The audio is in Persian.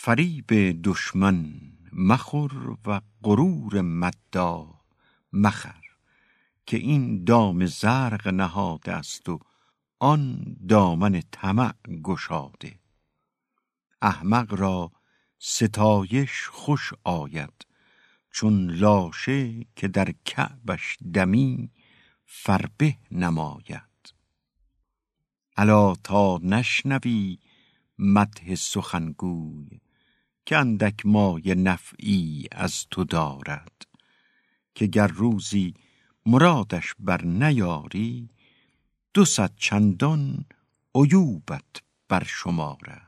فریب دشمن مخور و غرور مدا مخر که این دام زرق نهاده است و آن دامن طمع گشاده. احمق را ستایش خوش آید چون لاشه که در کعبش دمی فربه نماید. الا تا نشنوی مدح سخنگوی که اندک مایه نفعی از تو دارد که گر روزی مرادش بر نیاری دو صد چندان عیوبت بر شمارد.